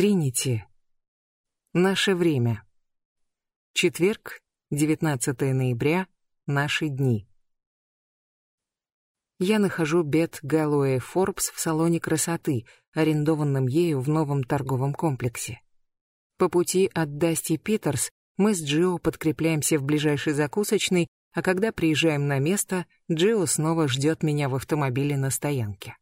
Тринити. Наше время. Четверг, 19 ноября, наши дни. Я нахожу Бет Гэллоуэй Форбс в салоне красоты, арендованном ею в новом торговом комплексе. По пути от Дасти Питерс мы с Джио подкрепляемся в ближайшей закусочной, а когда приезжаем на место, Джио снова ждет меня в автомобиле на стоянке.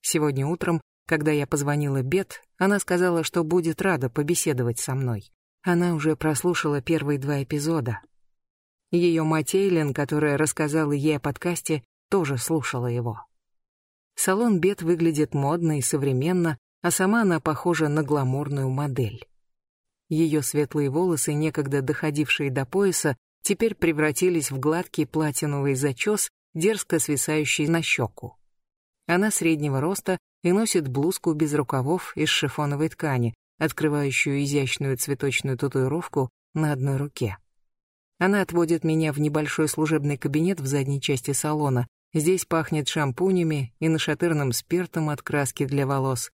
Сегодня утром когда я позвонила Бет, она сказала, что будет рада побеседовать со мной. Она уже прослушала первые два эпизода. Ее мать Эйлен, которая рассказала ей о подкасте, тоже слушала его. Салон Бет выглядит модно и современно, а сама она похожа на гламурную модель. Ее светлые волосы, некогда доходившие до пояса, теперь превратились в гладкий платиновый зачес, дерзко свисающий на щеку. Она среднего роста и носит блузку без рукавов из шифоновой ткани, открывающую изящную цветочную татуировку на одной руке. Она отводит меня в небольшой служебный кабинет в задней части салона. Здесь пахнет шампунями и нашатырным спиртом от краски для волос.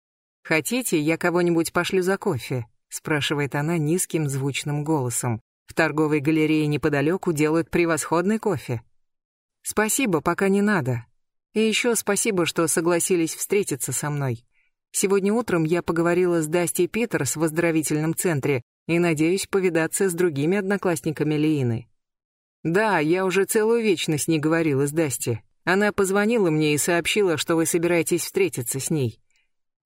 «Хотите, я кого-нибудь пошлю за кофе?» — спрашивает она низким звучным голосом. «В торговой галерее неподалеку делают превосходный кофе». «Спасибо, пока не надо», и еще спасибо, что согласились встретиться со мной. Сегодня утром я поговорила с Дасти Питерс в оздоровительном центре и надеюсь повидаться с другими одноклассниками Лиины. Да, я уже целую вечность не говорила с Дасти. Она позвонила мне и сообщила, что вы собираетесь встретиться с ней.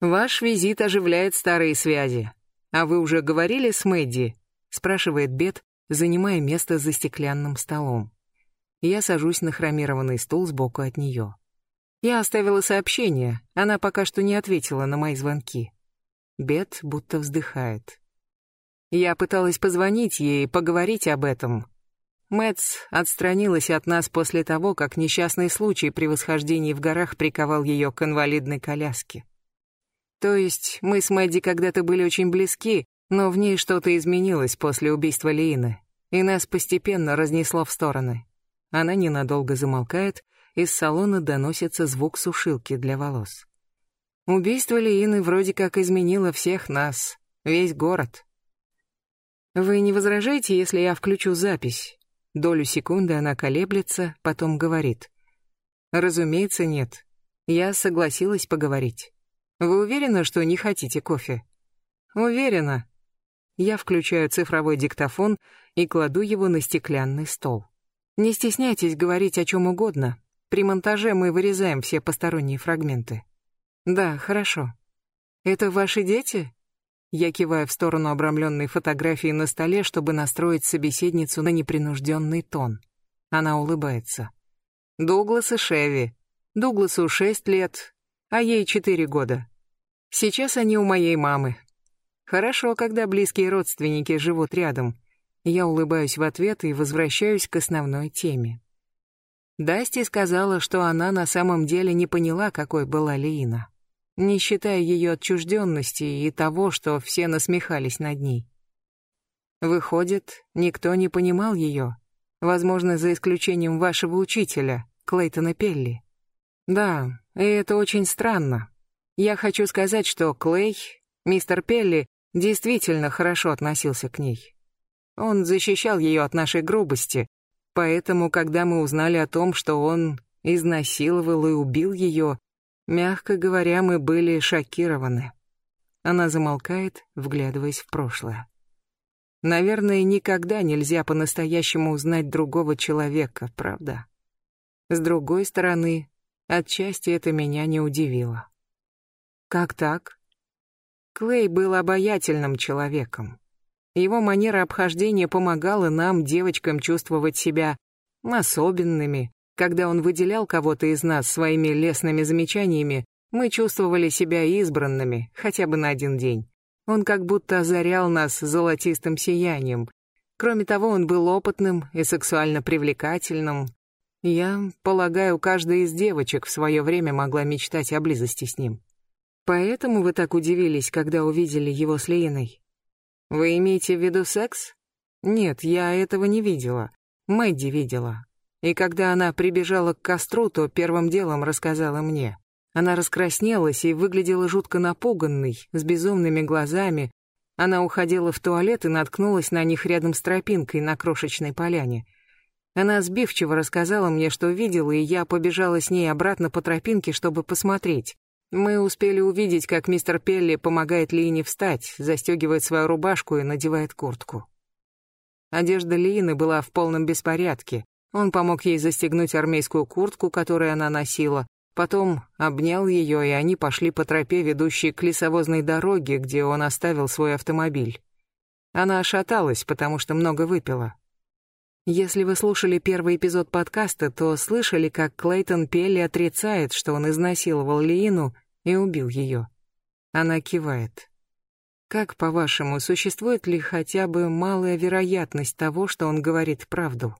Ваш визит оживляет старые связи. А вы уже говорили с Мэдди? спрашивает Бет, занимая место за стеклянным столом. Я сажусь на хромированный стул сбоку от нее. Я оставила сообщение, она пока что не ответила на мои звонки. Бет будто вздыхает. Я пыталась позвонить ей, поговорить об этом. Мэтс отстранилась от нас после того, как несчастный случай при восхождении в горах приковал ее к инвалидной коляске. То есть мы с Мэдди когда-то были очень близки, но в ней что-то изменилось после убийства Лиины, и нас постепенно разнесло в стороны. Она ненадолго замолкает, из салона доносится звук сушилки для волос. Убийство Лиины вроде как изменило всех нас, весь город. Вы не возражаете, если я включу запись? Долю секунды она колеблется, потом говорит. Разумеется, нет. Я согласилась поговорить. Вы уверены, что не хотите кофе? Уверена. Я включаю цифровой диктофон и кладу его на стеклянный стол. Не стесняйтесь говорить о чем угодно, при монтаже мы вырезаем все посторонние фрагменты. Да, хорошо. Это ваши дети? Я киваю в сторону обрамленной фотографии на столе, чтобы настроить собеседницу на непринужденный тон. Она улыбается. Дуглас и Шеви. Дугласу шесть лет, а ей четыре года. Сейчас они у моей мамы. Хорошо, когда близкие родственники живут рядом. Я улыбаюсь в ответ и возвращаюсь к основной теме. Дасти сказала, что она на самом деле не поняла, какой была Лиина, не считая ее отчужденности и того, что все насмехались над ней. Выходит, никто не понимал ее, возможно, за исключением вашего учителя, Клейтона Пелли. Да, и это очень странно. Я хочу сказать, что Клей, мистер Пелли, действительно хорошо относился к ней. Он защищал ее от нашей грубости, Поэтому, когда мы узнали о том, что он изнасиловал и убил ее, мягко говоря, мы были шокированы. Она замолкает, вглядываясь в прошлое. Наверное, никогда нельзя по-настоящему узнать другого человека, правда? С другой стороны, отчасти это меня не удивило. Как так? Клей был обаятельным человеком. Его манера обхождения помогала нам, девочкам, чувствовать себя особенными. Когда он выделял кого-то из нас своими лестными замечаниями, мы чувствовали себя избранными, хотя бы на один день. Он как будто озарял нас золотистым сиянием. Кроме того, он был опытным и сексуально привлекательным. Я полагаю, каждая из девочек в свое время могла мечтать о близости с ним. Поэтому вы так удивились, когда увидели его с Линой? Вы имеете в виду секс? Нет, я этого не видела. Мэдди видела. И когда она прибежала к костру, то первым делом рассказала мне. Она раскраснелась и выглядела жутко напуганной, с безумными глазами. Она уходила в туалет и наткнулась на них рядом с тропинкой на крошечной поляне. Она сбивчиво рассказала мне, что видела, и я побежала с ней обратно по тропинке, чтобы посмотреть. Мы успели увидеть, как мистер Пелли помогает Лине встать, застегивает свою рубашку и надевает куртку. Одежда Лины была в полном беспорядке. Он помог ей застегнуть армейскую куртку, которую она носила, потом обнял ее, и они пошли по тропе, ведущей к лесовозной дороге, где он оставил свой автомобиль. Она шаталась, потому что много выпила. Если вы слушали первый эпизод подкаста, то слышали, как Клейтон Пелли отрицает, что он изнасиловал Лиину и убил ее. Она кивает. Как, по-вашему, существует ли хотя бы малая вероятность того, что он говорит правду?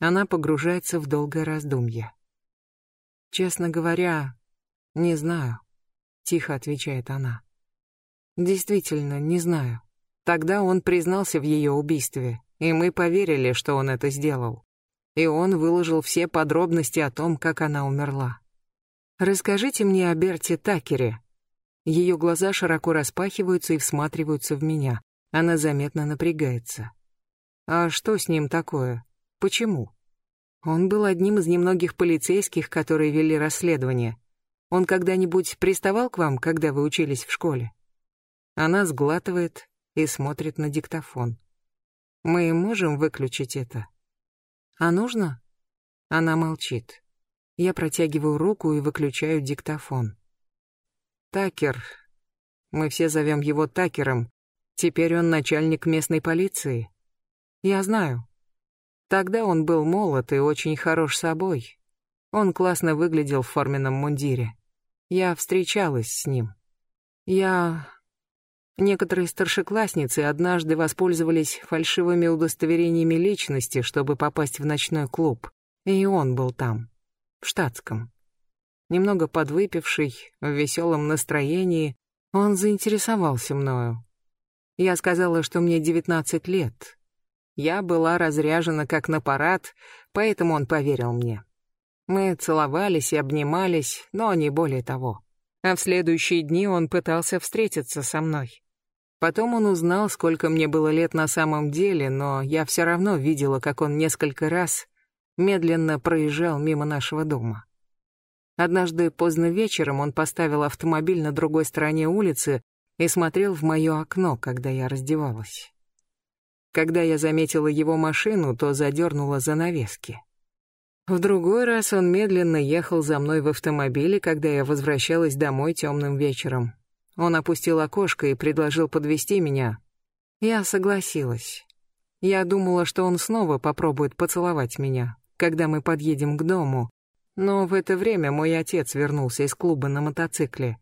Она погружается в долгое раздумье. Честно говоря, не знаю, тихо отвечает она. Действительно, не знаю. Тогда он признался в ее убийстве, и мы поверили, что он это сделал. И он выложил все подробности о том, как она умерла. Расскажите мне о Берте Такере. Ее глаза широко распахиваются и всматриваются в меня. Она заметно напрягается. А что с ним такое? Почему? Он был одним из немногих полицейских, которые вели расследование. Он когда-нибудь приставал к вам, когда вы учились в школе? Она сглатывает и смотрит на диктофон. Мы можем выключить это? А нужно? Она молчит. Я протягиваю руку и выключаю диктофон. Такер. Мы все зовем его Такером. Теперь он начальник местной полиции. Я знаю. Тогда он был молод и очень хорош собой. Он классно выглядел в форменном мундире. Я встречалась с ним. Я... Некоторые старшеклассницы однажды воспользовались фальшивыми удостоверениями личности, чтобы попасть в ночной клуб. И он был там, в штатском. Немного подвыпивший, в веселом настроении, он заинтересовался мною. Я сказала, что мне девятнадцать лет, я была разряжена как на парад, поэтому он поверил мне. Мы целовались и обнимались, но не более того. А в следующие дни он пытался встретиться со мной. Потом он узнал, сколько мне было лет на самом деле, но я все равно видела, как он несколько раз медленно проезжал мимо нашего дома. Однажды поздно вечером он поставил автомобиль на другой стороне улицы и смотрел в мое окно, когда я раздевалась. Когда я заметила его машину, то задернула занавески. В другой раз он медленно ехал за мной в автомобиле, когда я возвращалась домой темным вечером. Он опустил окошко и предложил подвести меня. Я согласилась. Я думала, что он снова попробует поцеловать меня, когда мы подъедем к дому. Но в это время мой отец вернулся из клуба на мотоцикле.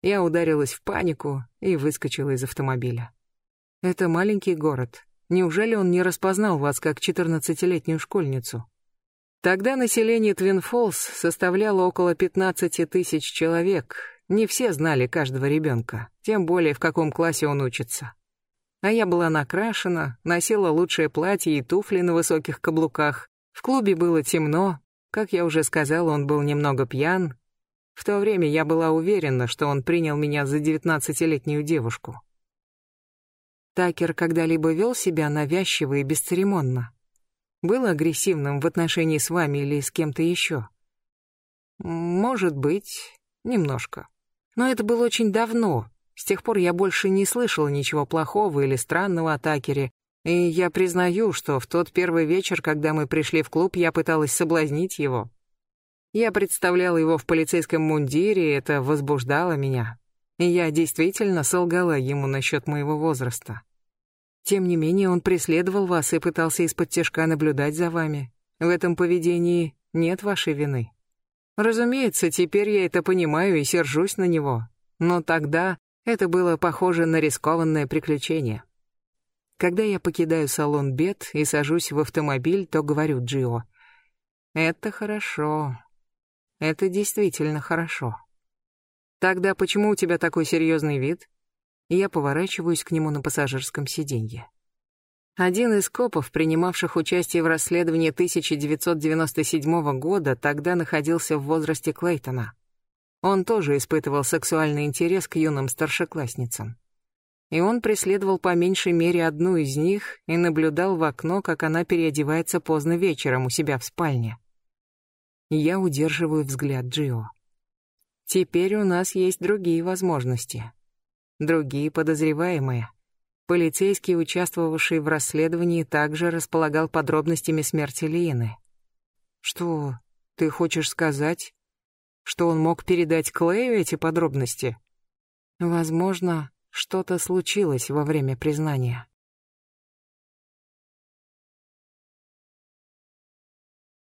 Я ударилась в панику и выскочила из автомобиля. Это маленький город. Неужели он не распознал вас как четырнадцатилетнюю школьницу? Тогда население Твинфолс составляло около 15 тысяч человек. Не все знали каждого ребенка, тем более в каком классе он учится. А я была накрашена, носила лучшее платье и туфли на высоких каблуках. В клубе было темно. Как я уже сказал, он был немного пьян. В то время я была уверена, что он принял меня за девятнадцатилетнюю девушку. Такер когда-либо вел себя навязчиво и бесцеремонно? Был агрессивным в отношении с вами или с кем-то еще? Может быть, немножко. Но это было очень давно. С тех пор я больше не слышала ничего плохого или странного о Такере. И я признаю, что в тот первый вечер, когда мы пришли в клуб, я пыталась соблазнить его. Я представляла его в полицейском мундире, и это возбуждало меня. И я действительно солгала ему насчет моего возраста. Тем не менее, он преследовал вас и пытался из-под тяжка наблюдать за вами. В этом поведении нет вашей вины. Разумеется, теперь я это понимаю и сержусь на него. Но тогда это было похоже на рискованное приключение. Когда я покидаю салон Бет и сажусь в автомобиль, то говорю Джио. Это хорошо. Это действительно хорошо. Тогда почему у тебя такой серьезный вид? И я поворачиваюсь к нему на пассажирском сиденье. Один из копов, принимавших участие в расследовании 1997 года, тогда находился в возрасте Клейтона. Он тоже испытывал сексуальный интерес к юным старшеклассницам. И он преследовал по меньшей мере одну из них и наблюдал в окно, как она переодевается поздно вечером у себя в спальне. Я удерживаю взгляд Джио. Теперь у нас есть другие возможности. Другие подозреваемые. Полицейский, участвовавший в расследовании, также располагал подробностями смерти Лины. Что ты хочешь сказать? Что он мог передать Клею эти подробности? Возможно, что-то случилось во время признания.